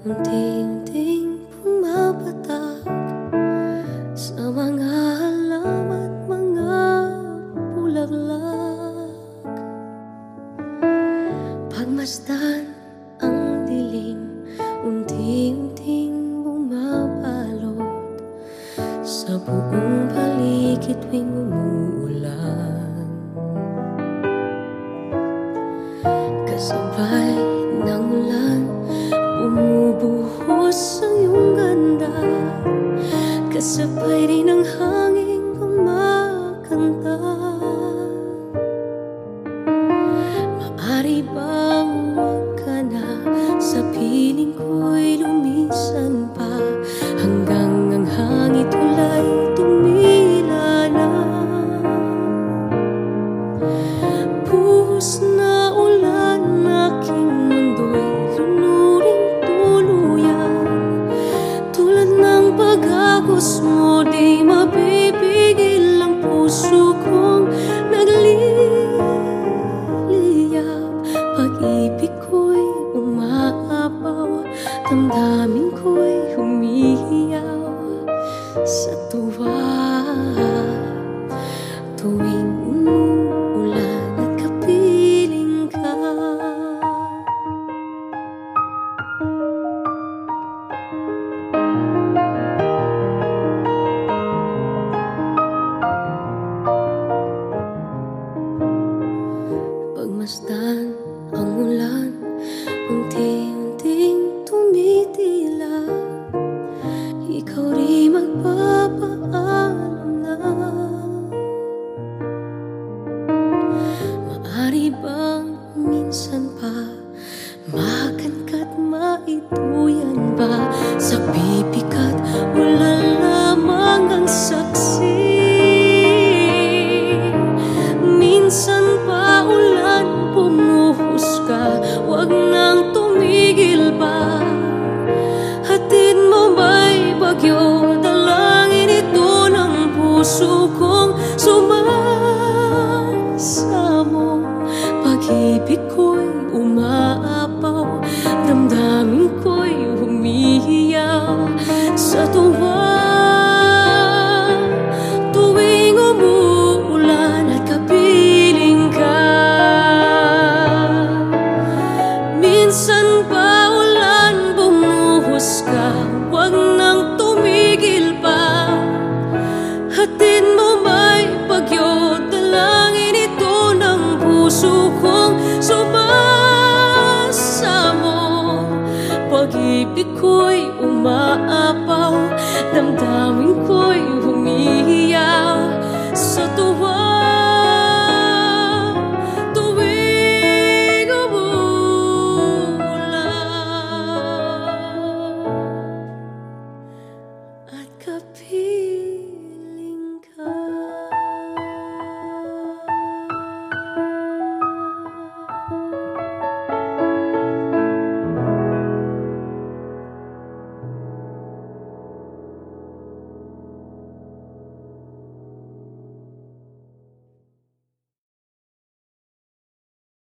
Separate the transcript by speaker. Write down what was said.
Speaker 1: Unti-unting pumapatak Sa mga alam at mga bulaklak. Pagmasdan ang dilim Unti-unting bumabalot Sa buong paligid tuwing umuulan Kasabay ng ulan dissipating ng hangin be cool sky. Wag